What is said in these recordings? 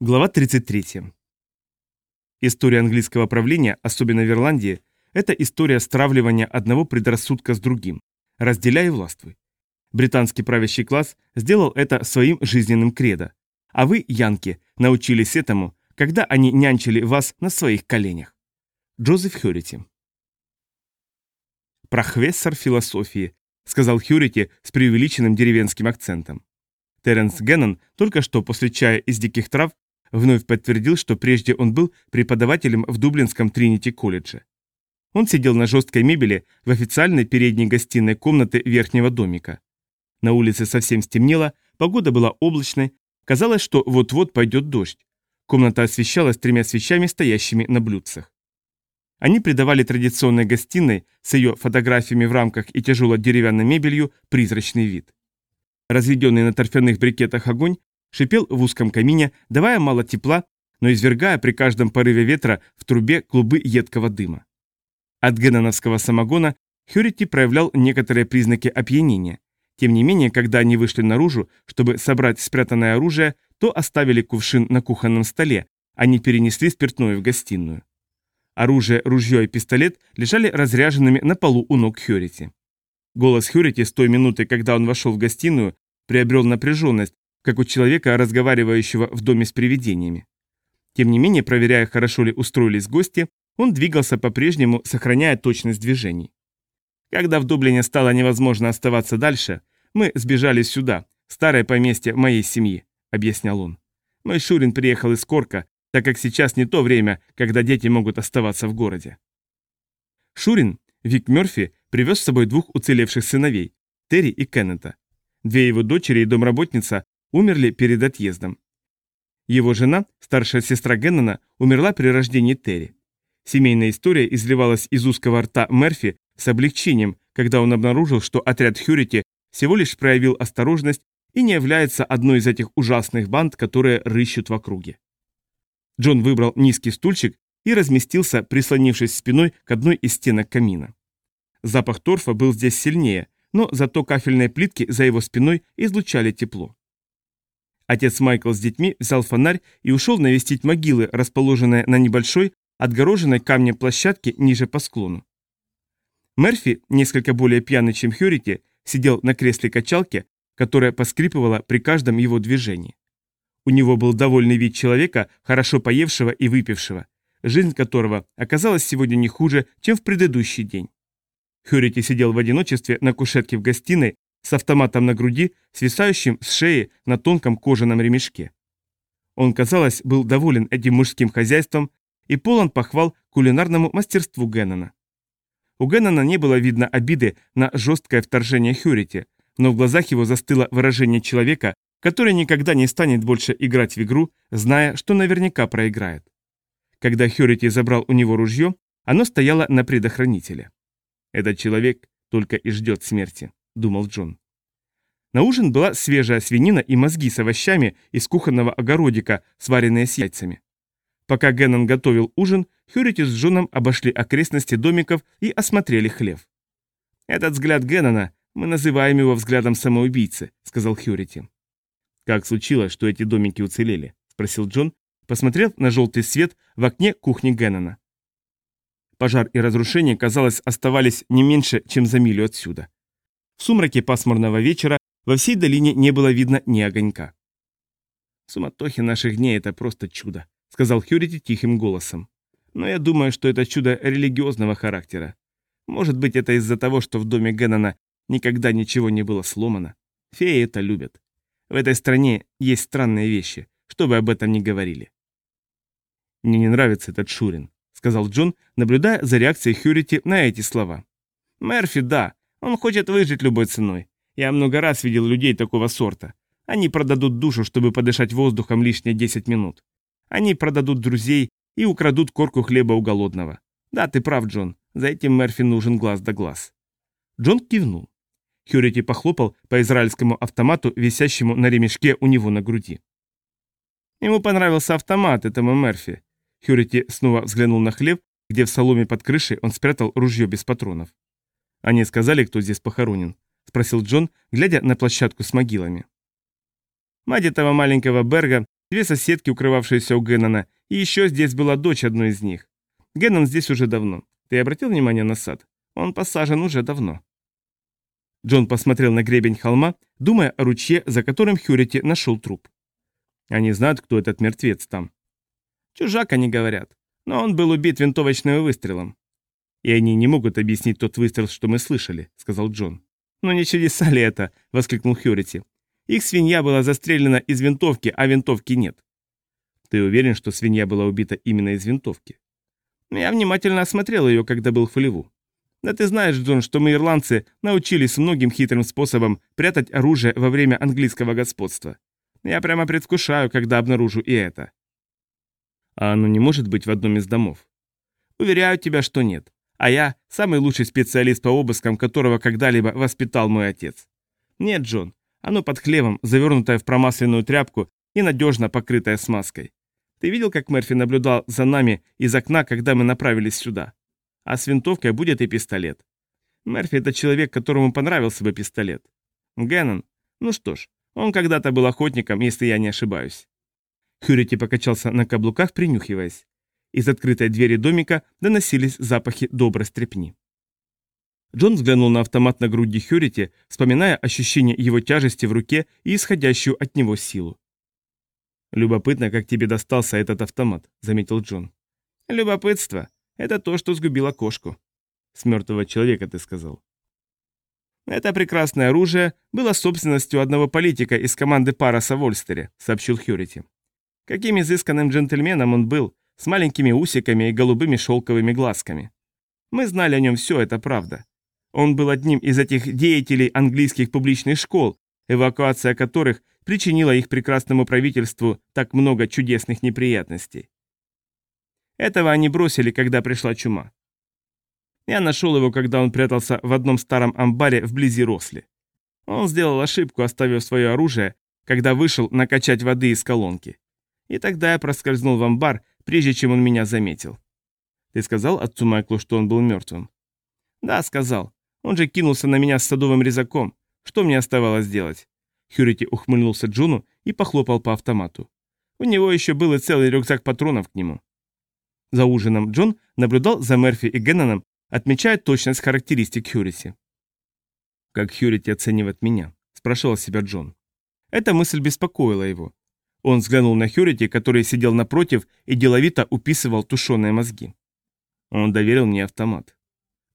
Глава 33. История английского правления, особенно в Ирландии, это история стравливания одного предрассудка с другим. Разделяй и властвуй. Британский правящий класс сделал это своим жизненным кредо. А вы, янки, научились этому, когда они нянчили вас на своих коленях. Джозеф Хьюрити. «Прохвессор философии», — сказал Хьюрити с преувеличенным деревенским акцентом. Теренс Геннон только что после чая из диких трав Вновь подтвердил, что прежде он был преподавателем в Дублинском Тринити-колледже. Он сидел на жесткой мебели в официальной передней гостиной комнаты верхнего домика. На улице совсем стемнело, погода была облачной, казалось, что вот-вот пойдет дождь. Комната освещалась тремя свечами, стоящими на блюдцах. Они придавали традиционной гостиной с ее фотографиями в рамках и тяжелой деревянной мебелью призрачный вид. Разведенный на торфяных брикетах огонь шипел в узком камине, давая мало тепла, но извергая при каждом порыве ветра в трубе клубы едкого дыма. От геноновского самогона Хьюрити проявлял некоторые признаки опьянения. Тем не менее, когда они вышли наружу, чтобы собрать спрятанное оружие, то оставили кувшин на кухонном столе, не перенесли спиртное в гостиную. Оружие, ружье и пистолет лежали разряженными на полу у ног Хьюрити. Голос Хьюрити с той минуты, когда он вошел в гостиную, приобрел напряженность, как у человека, разговаривающего в доме с привидениями. Тем не менее, проверяя, хорошо ли устроились гости, он двигался по-прежнему, сохраняя точность движений. Когда в Дублине стало невозможно оставаться дальше, мы сбежали сюда, старое поместье моей семьи, объяснял он. Мой Шурин приехал из Корка, так как сейчас не то время, когда дети могут оставаться в городе. Шурин, Вик Мёрфи, привез с собой двух уцелевших сыновей, Терри и Кеннета. Две его дочери и домработница умерли перед отъездом. Его жена, старшая сестра Геннона, умерла при рождении Терри. Семейная история изливалась из узкого рта Мерфи с облегчением, когда он обнаружил, что отряд Хьюрити всего лишь проявил осторожность и не является одной из этих ужасных банд, которые рыщут в округе. Джон выбрал низкий стульчик и разместился, прислонившись спиной к одной из стенок камина. Запах торфа был здесь сильнее, но зато кафельные плитки за его спиной излучали тепло. Отец Майкл с детьми взял фонарь и ушел навестить могилы, расположенные на небольшой, отгороженной камнем площадке ниже по склону. Мерфи, несколько более пьяный, чем Хьюрити, сидел на кресле качалки, которая поскрипывала при каждом его движении. У него был довольный вид человека, хорошо поевшего и выпившего, жизнь которого оказалась сегодня не хуже, чем в предыдущий день. Хьюрити сидел в одиночестве на кушетке в гостиной, с автоматом на груди, свисающим с шеи на тонком кожаном ремешке. Он, казалось, был доволен этим мужским хозяйством и полон похвал кулинарному мастерству Геннона. У Геннона не было видно обиды на жесткое вторжение Хьюрити, но в глазах его застыло выражение человека, который никогда не станет больше играть в игру, зная, что наверняка проиграет. Когда Хьюрити забрал у него ружье, оно стояло на предохранителе. Этот человек только и ждет смерти думал Джон. На ужин была свежая свинина и мозги с овощами из кухонного огородика, сваренные с яйцами. Пока Геннон готовил ужин, Хьюрити с Джоном обошли окрестности домиков и осмотрели хлев. «Этот взгляд Геннона, мы называем его взглядом самоубийцы», — сказал Хьюрити. «Как случилось, что эти домики уцелели?» — спросил Джон, посмотрев на желтый свет в окне кухни Геннона. Пожар и разрушение, казалось, оставались не меньше, чем за милю отсюда. В сумраке пасмурного вечера во всей долине не было видно ни огонька. «Суматохи наших дней — это просто чудо», — сказал Хьюрити тихим голосом. «Но я думаю, что это чудо религиозного характера. Может быть, это из-за того, что в доме Геннона никогда ничего не было сломано. Феи это любят. В этой стране есть странные вещи, что вы об этом не говорили». «Мне не нравится этот Шурин», — сказал Джон, наблюдая за реакцией Хьюрити на эти слова. «Мерфи, да, он хочет выжить любой ценой. Я много раз видел людей такого сорта. Они продадут душу, чтобы подышать воздухом лишние 10 минут. Они продадут друзей и украдут корку хлеба у голодного. Да, ты прав, Джон. За этим Мерфи нужен глаз да глаз. Джон кивнул. Хьюрити похлопал по израильскому автомату, висящему на ремешке у него на груди. Ему понравился автомат этому Мерфи. Хьюрити снова взглянул на хлеб, где в соломе под крышей он спрятал ружье без патронов. «Они сказали, кто здесь похоронен?» – спросил Джон, глядя на площадку с могилами. Мать этого маленького Берга две соседки, укрывавшиеся у Геннона, и еще здесь была дочь одной из них. Геннон здесь уже давно. Ты обратил внимание на сад? Он посажен уже давно. Джон посмотрел на гребень холма, думая о ручье, за которым Хьюрити нашел труп. Они знают, кто этот мертвец там. Чужак, они говорят. Но он был убит винтовочным выстрелом. И они не могут объяснить тот выстрел, что мы слышали, сказал Джон. Но не чудеса ли это? воскликнул Хьюрити. Их свинья была застрелена из винтовки, а винтовки нет. Ты уверен, что свинья была убита именно из винтовки? Я внимательно осмотрел ее, когда был в Фолеву. Да ты знаешь, Джон, что мы, ирландцы, научились многим хитрым способом прятать оружие во время английского господства. Я прямо предвкушаю, когда обнаружу и это. А оно не может быть в одном из домов? Уверяю тебя, что нет. А я самый лучший специалист по обыскам, которого когда-либо воспитал мой отец. Нет, Джон, оно под хлевом, завернутое в промасленную тряпку и надежно покрытое смазкой. Ты видел, как Мерфи наблюдал за нами из окна, когда мы направились сюда? А с винтовкой будет и пистолет. Мерфи – это человек, которому понравился бы пистолет. Геннон? Ну что ж, он когда-то был охотником, если я не ошибаюсь. Хьюрити покачался на каблуках, принюхиваясь. Из открытой двери домика доносились запахи доброй стрепни. Джон взглянул на автомат на груди Хьюрити, вспоминая ощущение его тяжести в руке и исходящую от него силу. «Любопытно, как тебе достался этот автомат», — заметил Джон. «Любопытство. Это то, что сгубило кошку». «С мертвого человека, ты сказал». «Это прекрасное оружие было собственностью одного политика из команды Параса в Ольстере», — сообщил Хьюрити. «Каким изысканным джентльменом он был, с маленькими усиками и голубыми шелковыми глазками. Мы знали о нем все, это правда. Он был одним из этих деятелей английских публичных школ, эвакуация которых причинила их прекрасному правительству так много чудесных неприятностей. Этого они бросили, когда пришла чума. Я нашел его, когда он прятался в одном старом амбаре вблизи Росли. Он сделал ошибку, оставив свое оружие, когда вышел накачать воды из колонки. И тогда я проскользнул в амбар, прежде чем он меня заметил. Ты сказал отцу Майклу, что он был мертвым? Да, сказал. Он же кинулся на меня с садовым резаком. Что мне оставалось делать? Хьюрити ухмыльнулся Джуну и похлопал по автомату. У него еще был и целый рюкзак патронов к нему. За ужином Джон наблюдал за Мерфи и Генноном, отмечая точность характеристик Хьюрити. «Как Хьюрити оценивает меня?» – спрашивал себя Джон. Эта мысль беспокоила его. Он взглянул на Хьюрити, который сидел напротив и деловито уписывал тушеные мозги. Он доверил мне автомат.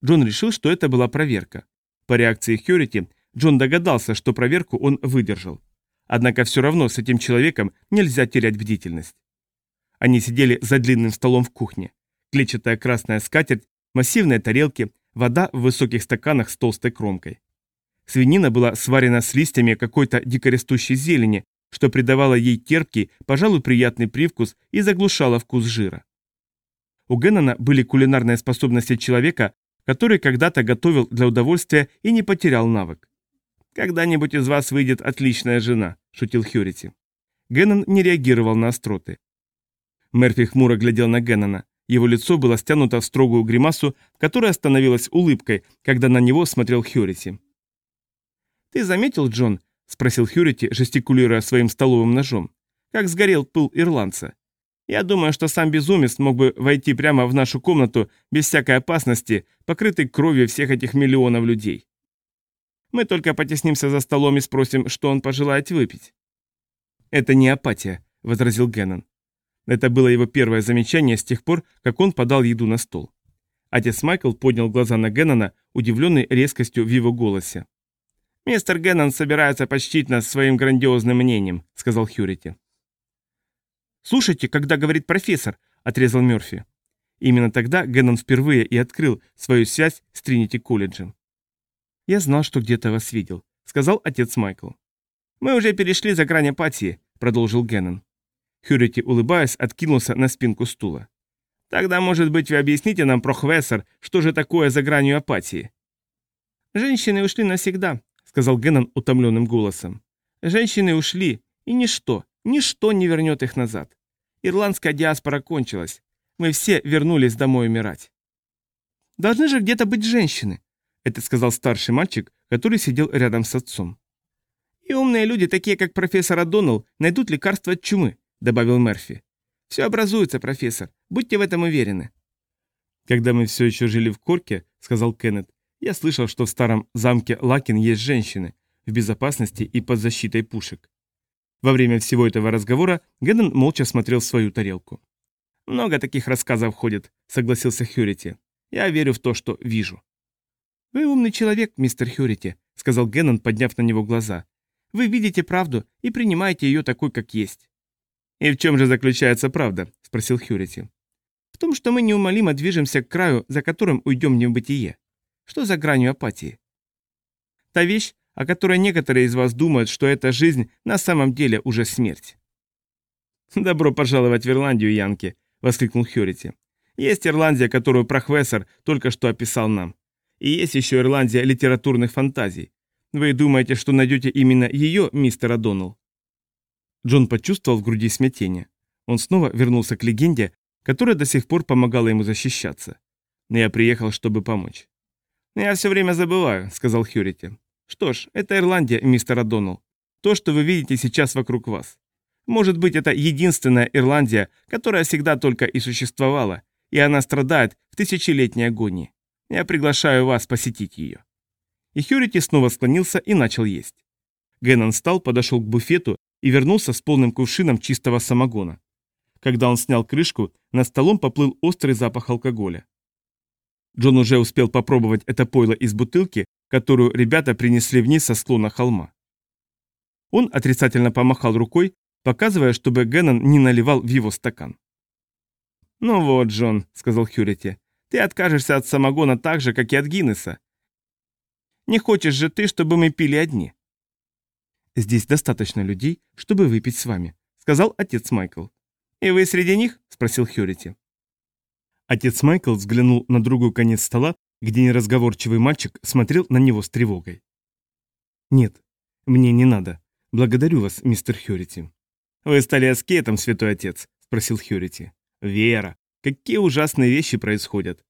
Джон решил, что это была проверка. По реакции Хьюрити Джон догадался, что проверку он выдержал. Однако все равно с этим человеком нельзя терять бдительность. Они сидели за длинным столом в кухне. Клетчатая красная скатерть, массивные тарелки, вода в высоких стаканах с толстой кромкой. Свинина была сварена с листьями какой-то дикорастущей зелени, что придавало ей терпкий, пожалуй, приятный привкус и заглушало вкус жира. У Геннона были кулинарные способности человека, который когда-то готовил для удовольствия и не потерял навык. «Когда-нибудь из вас выйдет отличная жена», – шутил Хьюрити. Геннон не реагировал на остроты. Мерфи хмуро глядел на Геннона. Его лицо было стянуто в строгую гримасу, которая становилась улыбкой, когда на него смотрел Хьюрити. «Ты заметил, Джон?» – спросил Хьюрити, жестикулируя своим столовым ножом. «Как сгорел пыл ирландца. Я думаю, что сам безумец мог бы войти прямо в нашу комнату без всякой опасности, покрытый кровью всех этих миллионов людей. Мы только потеснимся за столом и спросим, что он пожелает выпить». «Это не апатия», — возразил Геннон. Это было его первое замечание с тех пор, как он подал еду на стол. Отец Майкл поднял глаза на Геннона, удивленный резкостью в его голосе. «Мистер Геннон собирается почтить нас своим грандиозным мнением», — сказал Хьюрити. «Слушайте, когда говорит профессор», — отрезал Мёрфи. Именно тогда Геннон впервые и открыл свою связь с Тринити колледжем. «Я знал, что где-то вас видел», — сказал отец Майкл. «Мы уже перешли за грань апатии», — продолжил Геннон. Хьюрити, улыбаясь, откинулся на спинку стула. «Тогда, может быть, вы объясните нам про Хвессер, что же такое за гранью апатии?» «Женщины ушли навсегда», — сказал Геннон утомленным голосом. «Женщины ушли, и ничто, ничто не вернет их назад. Ирландская диаспора кончилась. Мы все вернулись домой умирать». «Должны же где-то быть женщины», это сказал старший мальчик, который сидел рядом с отцом. И умные люди, такие как профессор Адоннелл, найдут лекарство от чумы, добавил Мерфи. «Все образуется, профессор, будьте в этом уверены». «Когда мы все еще жили в Корке», — сказал Кеннет, «я слышал, что в старом замке Лакин есть женщины, в безопасности и под защитой пушек». Во время всего этого разговора Геннон молча смотрел в свою тарелку. «Много таких рассказов ходит», — согласился Хьюрити. «Я верю в то, что вижу». «Вы умный человек, мистер Хьюрити», — сказал Геннон, подняв на него глаза. «Вы видите правду и принимаете ее такой, как есть». «И в чем же заключается правда?» — спросил Хьюрити. «В том, что мы неумолимо движемся к краю, за которым уйдем в небытие. Что за гранью апатии?» «Та вещь, о которой некоторые из вас думают, что эта жизнь на самом деле уже смерть». «Добро пожаловать в Ирландию, Янки», — воскликнул Хьюрити. «Есть Ирландия, которую профессор только что описал нам. И есть еще Ирландия литературных фантазий. Вы думаете, что найдете именно ее, мистер О'Доннелл?» Джон почувствовал в груди смятение. Он снова вернулся к легенде, которая до сих пор помогала ему защищаться. Но я приехал, чтобы помочь. «Я все время забываю», — сказал Хьюрити. «Что ж, это Ирландия, мистер О'Доннелл. То, что вы видите сейчас вокруг вас. Может быть, это единственная Ирландия, которая всегда только и существовала, и она страдает в тысячелетней агонии. Я приглашаю вас посетить ее». И Хьюрити снова склонился и начал есть. Геннон встал, подошел к буфету и вернулся с полным кувшином чистого самогона. Когда он снял крышку, над столом поплыл острый запах алкоголя. Джон уже успел попробовать это пойло из бутылки, которую ребята принесли вниз со склона холма. Он отрицательно помахал рукой, показывая, чтобы Геннон не наливал в его стакан. «Ну вот, Джон», — сказал Хьюрити, ты откажешься от самогона так же, как и от Гиннеса. Не хочешь же ты, чтобы мы пили одни?» «Здесь достаточно людей, чтобы выпить с вами», — сказал отец Майкл. «И вы среди них?» — спросил Хьюрити. Отец Майкл взглянул на другой конец стола, где неразговорчивый мальчик смотрел на него с тревогой. «Нет, мне не надо. Благодарю вас, мистер Хьюрити». «Вы стали аскетом, святой отец?» — спросил Хьюрити. «Вера. Какие ужасные вещи происходят.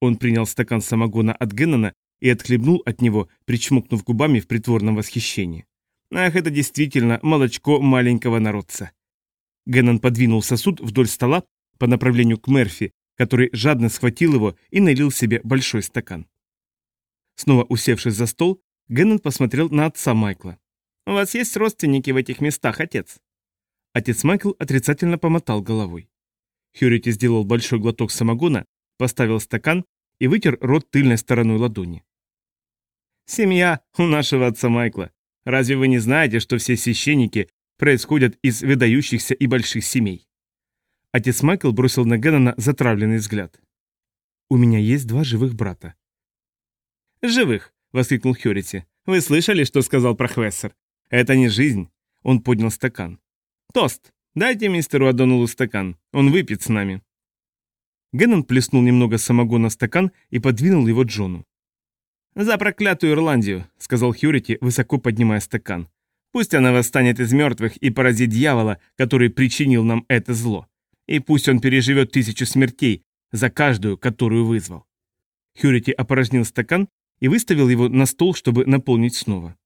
Он принял стакан самогона от Геннона и отхлебнул от него, причмокнув губами в притворном восхищении. Ах, это действительно молочко маленького народца. Геннон подвинул сосуд вдоль стола по направлению к Мерфи, который жадно схватил его и налил себе большой стакан. Снова усевшись за стол, Геннон посмотрел на отца Майкла. «У вас есть родственники в этих местах, отец?» Отец Майкл отрицательно помотал головой. Хьюрити сделал большой глоток самогона, поставил стакан и вытер рот тыльной стороной ладони. «Семья у нашего отца Майкла. Разве вы не знаете, что все священники происходят из выдающихся и больших семей?» Отец Майкл бросил на Геннона затравленный взгляд. «У меня есть два живых брата». «Живых!» — воскликнул Хьюрити. «Вы слышали, что сказал профессор? Это не жизнь!» Он поднял стакан. «Тост! «Дайте мистеру Адонулу стакан, он выпьет с нами». Геннон плеснул немного самогона в стакан и подвинул его Джону. «За проклятую Ирландию», — сказал Хьюрити, высоко поднимая стакан. «Пусть она восстанет из мертвых и поразит дьявола, который причинил нам это зло. И пусть он переживет тысячу смертей, за каждую, которую вызвал». Хьюрити опорожнил стакан и выставил его на стол, чтобы наполнить снова.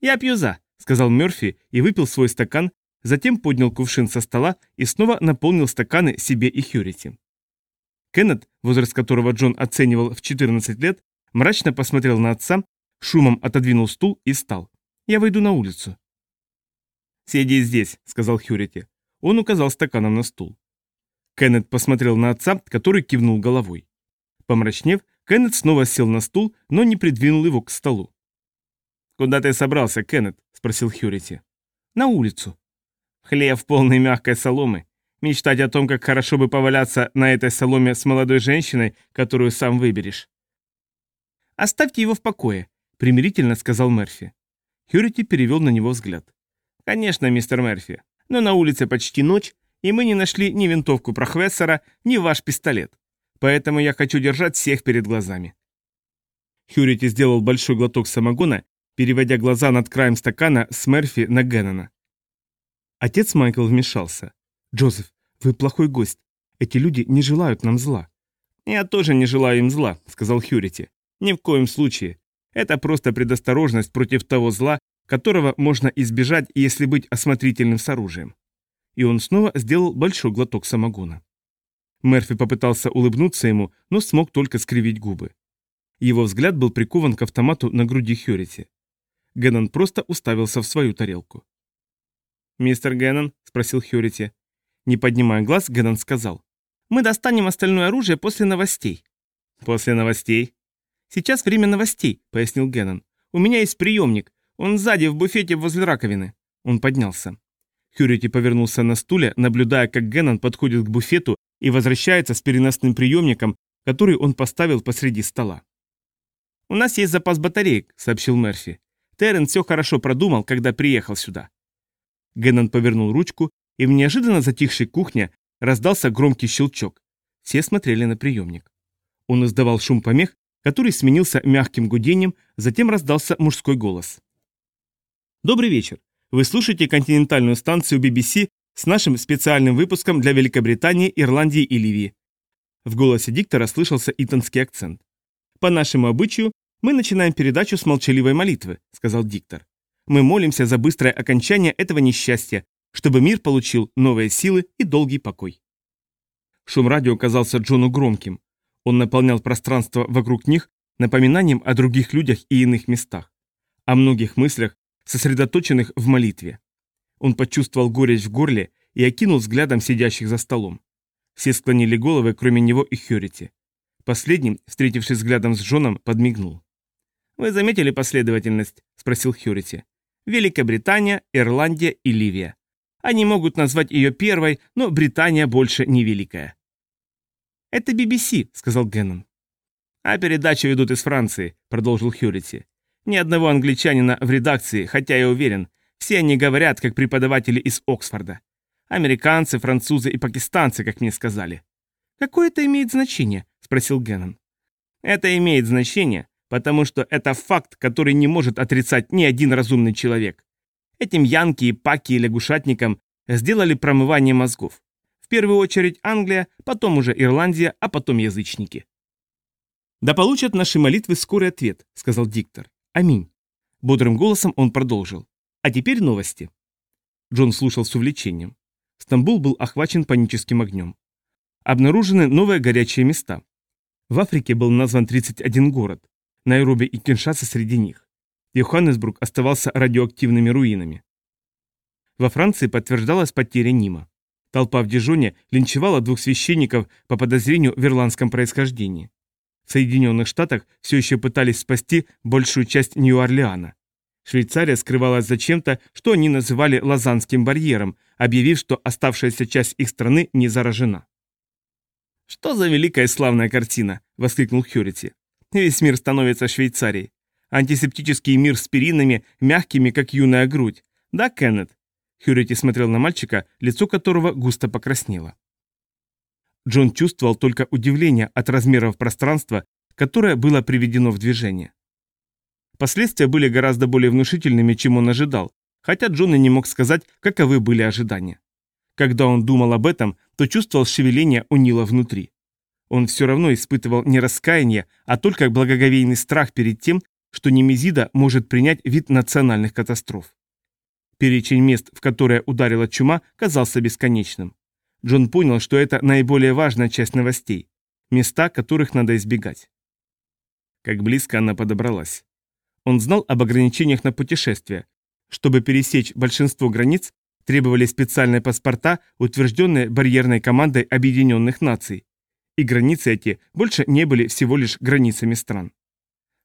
«Я пью за», — сказал Мёрфи и выпил свой стакан, затем поднял кувшин со стола и снова наполнил стаканы себе и Хьюрити. Кеннет, возраст которого Джон оценивал в 14 лет, мрачно посмотрел на отца, шумом отодвинул стул и встал. «Я выйду на улицу». «Сиди здесь», — сказал Хьюрити. Он указал стаканом на стул. Кеннет посмотрел на отца, который кивнул головой. Помрачнев, Кеннет снова сел на стул, но не придвинул его к столу. «Куда ты собрался, Кеннет?» — спросил Хьюрити. «На улицу», Хлев полный мягкой соломы. Мечтать о том, как хорошо бы поваляться на этой соломе с молодой женщиной, которую сам выберешь. «Оставьте его в покое», — примирительно сказал Мерфи. Хьюрити перевел на него взгляд. «Конечно, мистер Мерфи, но на улице почти ночь, и мы не нашли ни винтовку профессора, ни ваш пистолет. Поэтому я хочу держать всех перед глазами». Хьюрити сделал большой глоток самогона, переводя глаза над краем стакана с Мерфи на Геннона. Отец Майкл вмешался. «Джозеф, вы плохой гость. Эти люди не желают нам зла». «Я тоже не желаю им зла», — сказал Хьюрити. «Ни в коем случае. Это просто предосторожность против того зла, которого можно избежать, если быть осмотрительным с оружием». и он снова сделал большой глоток самогона. Мерфи попытался улыбнуться ему, но смог только скривить губы. Его взгляд был прикован к автомату на груди Хьюрити. Геннон просто уставился в свою тарелку. «Мистер Геннон?» – спросил Хьюрити. Не поднимая глаз, Геннон сказал. «Мы достанем остальное оружие после новостей». «После новостей?» «Сейчас время новостей», – пояснил Геннон. «У меня есть приемник. Он сзади, в буфете возле раковины». Он поднялся. Хьюрити повернулся на стуле, наблюдая, как Геннон подходит к буфету и возвращается с переносным приемником, который он поставил посреди стола. «У нас есть запас батареек», — сообщил Мерфи. Террен все хорошо продумал, когда приехал сюда. Геннон повернул ручку, и в неожиданно затихшей кухне раздался громкий щелчок. Все смотрели на приемник. Он издавал шум помех, который сменился мягким гудением, затем раздался мужской голос. «Добрый вечер. Вы слушаете континентальную станцию BBC с нашим специальным выпуском для Великобритании, Ирландии и Ливии». В голосе диктора слышался итонский акцент. «По нашему обычаю мы начинаем передачу с молчаливой молитвы», — сказал диктор. «Мы молимся за быстрое окончание этого несчастья, чтобы мир получил новые силы и долгий покой». Шум радио казался Джону громким. Он наполнял пространство вокруг них напоминанием о других людях и иных местах, о многих мыслях, сосредоточенных в молитве. Он почувствовал горечь в горле и окинул взглядом сидящих за столом. Все склонили головы, кроме него и Хьюрити. Последний, встретившись взглядом с Джоном, подмигнул. «Вы заметили последовательность?» – спросил Хьюрити. «Великобритания, Ирландия и Ливия. Они могут назвать ее первой, но Британия больше не великая». «Это BBC», – сказал Геннон. «А передачу ведут из Франции», – продолжил Хьюрити. Ни одного англичанина в редакции, хотя я уверен, все они говорят, как преподаватели из Оксфорда. Американцы, французы и пакистанцы, как мне сказали. «Какое это имеет значение?» – спросил Геннон. «Это имеет значение, потому что это факт, который не может отрицать ни один разумный человек. Этим янки и паки и лягушатникам сделали промывание мозгов. В первую очередь Англия, потом уже Ирландия, а потом язычники. «Да получат наши молитвы скорый ответ», — сказал диктор. Аминь. Бодрым голосом он продолжил. А теперь новости. Джон слушал с увлечением. Стамбул был охвачен паническим огнем. Обнаружены новые горячие места. В Африке был назван 31 город. Найроби и Киншаса среди них. Йоханнесбург оставался радиоактивными руинами. Во Франции подтверждалась потеря Нима. Толпа в Дижоне линчевала двух священников по подозрению в ирландском происхождении. В Соединенных Штатах все еще пытались спасти большую часть Нью-Орлеана. Швейцария скрывалась за чем-то, что они называли Лазанским барьером, объявив, что оставшаяся часть их страны не заражена. «Что за великая и славная картина!» — воскликнул Хьюрити. «Весь мир становится Швейцарией. Антисептический мир с перинами, мягкими, как юная грудь. Да, Кеннет?» Хьюрити смотрел на мальчика, лицо которого густо покраснело. Джон чувствовал только удивление от размеров пространства, которое было приведено в движение. Последствия были гораздо более внушительными, чем он ожидал, хотя Джон и не мог сказать, каковы были ожидания. Когда он думал об этом, то чувствовал шевеление у Нила внутри. Он все равно испытывал не раскаяние, а только благоговейный страх перед тем, что Немезида может принять вид национальных катастроф. Перечень мест, в которые ударила чума, казался бесконечным. Джон понял, что это наиболее важная часть новостей, места, которых надо избегать. Как близко она подобралась. Он знал об ограничениях на путешествия. Чтобы пересечь большинство границ, требовали специальные паспорта, утвержденные барьерной командой Объединенных Наций. И границы эти больше не были всего лишь границами стран.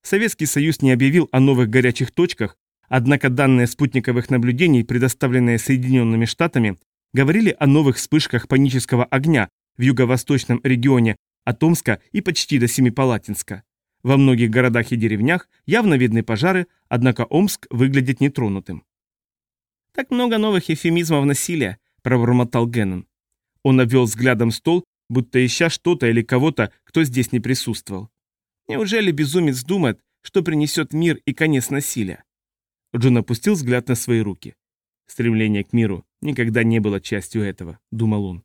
Советский Союз не объявил о новых горячих точках, однако данные спутниковых наблюдений, предоставленные Соединенными Штатами, говорили о новых вспышках панического огня в юго-восточном регионе от Омска и почти до Семипалатинска. Во многих городах и деревнях явно видны пожары, однако Омск выглядит нетронутым. «Так много новых эфемизмов насилия», – пробормотал Геннон. Он обвел взглядом стол, будто ища что-то или кого-то, кто здесь не присутствовал. Неужели безумец думает, что принесет мир и конец насилия? Джон опустил взгляд на свои руки. Стремление к миру никогда не было частью этого, думал он.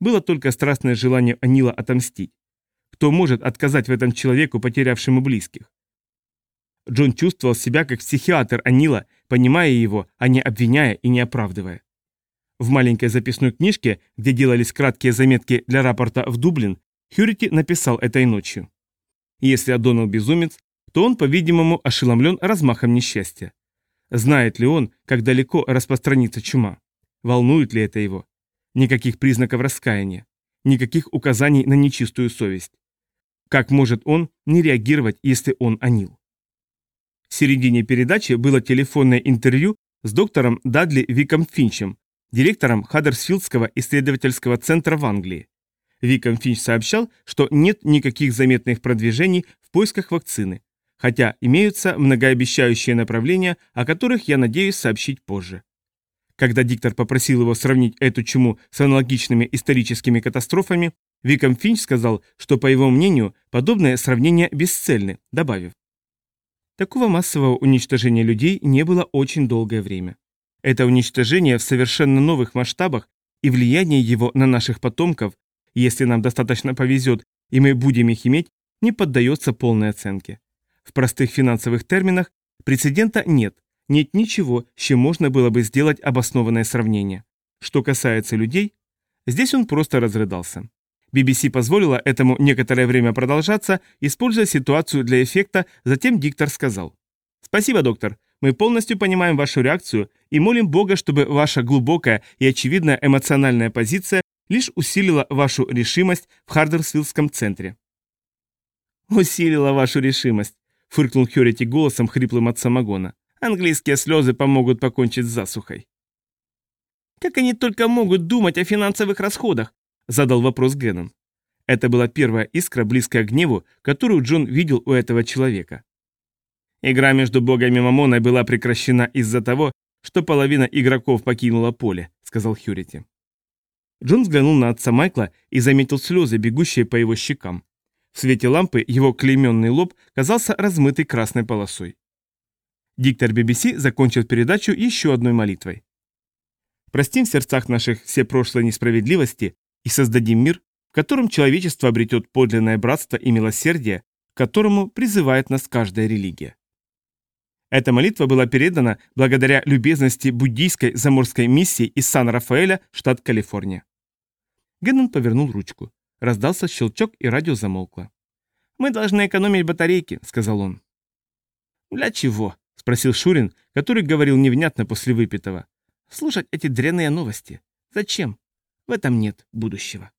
Было только страстное желание Анила отомстить. Кто может отказать в этом человеку, потерявшему близких? Джон чувствовал себя как психиатр Анила, понимая его, а не обвиняя и не оправдывая. В маленькой записной книжке, где делались краткие заметки для рапорта в Дублин, Хьюрити написал этой ночью. Если Адонал безумец, то он, по-видимому, ошеломлен размахом несчастья. Знает ли он, как далеко распространится чума? Волнует ли это его? Никаких признаков раскаяния, никаких указаний на нечистую совесть. Как может он не реагировать, если он анил? В середине передачи было телефонное интервью с доктором Дадли Виком Финчем, директором Хаддерсфилдского исследовательского центра в Англии. Виком Финч сообщал, что нет никаких заметных продвижений в поисках вакцины, хотя имеются многообещающие направления, о которых я надеюсь сообщить позже. Когда диктор попросил его сравнить эту чуму с аналогичными историческими катастрофами, Виком Финч сказал, что, по его мнению, подобное сравнение бесцельны, добавив. Такого массового уничтожения людей не было очень долгое время. Это уничтожение в совершенно новых масштабах и влияние его на наших потомков, если нам достаточно повезет и мы будем их иметь, не поддается полной оценке. В простых финансовых терминах прецедента нет, нет ничего, с чем можно было бы сделать обоснованное сравнение. Что касается людей, здесь он просто разрыдался. BBC позволила этому некоторое время продолжаться, используя ситуацию для эффекта, затем диктор сказал. «Спасибо, доктор. Мы полностью понимаем вашу реакцию и молим Бога, чтобы ваша глубокая и очевидная эмоциональная позиция лишь усилила вашу решимость в Хардерсвиллском центре. «Усилила вашу решимость», — фыркнул Хьюрити голосом, хриплым от самогона. «Английские слезы помогут покончить с засухой». «Как они только могут думать о финансовых расходах?» — задал вопрос Геннон. Это была первая искра, близкая к гневу, которую Джон видел у этого человека. Игра между богами Мамоной была прекращена из-за того, что половина игроков покинула поле, сказал Хьюрити. Джон взглянул на отца Майкла и заметил слезы, бегущие по его щекам. В свете лампы его клейменный лоб казался размытой красной полосой. Диктор BBC закончил передачу еще одной молитвой. «Простим в сердцах наших все прошлые несправедливости и создадим мир, в котором человечество обретет подлинное братство и милосердие, к которому призывает нас каждая религия». Эта молитва была передана благодаря любезности буддийской заморской миссии из Сан-Рафаэля, штат Калифорния. Геннон повернул ручку. Раздался щелчок, и радио замолкло. «Мы должны экономить батарейки», — сказал он. «Для чего?» — спросил Шурин, который говорил невнятно после выпитого. «Слушать эти дрянные новости. Зачем? В этом нет будущего».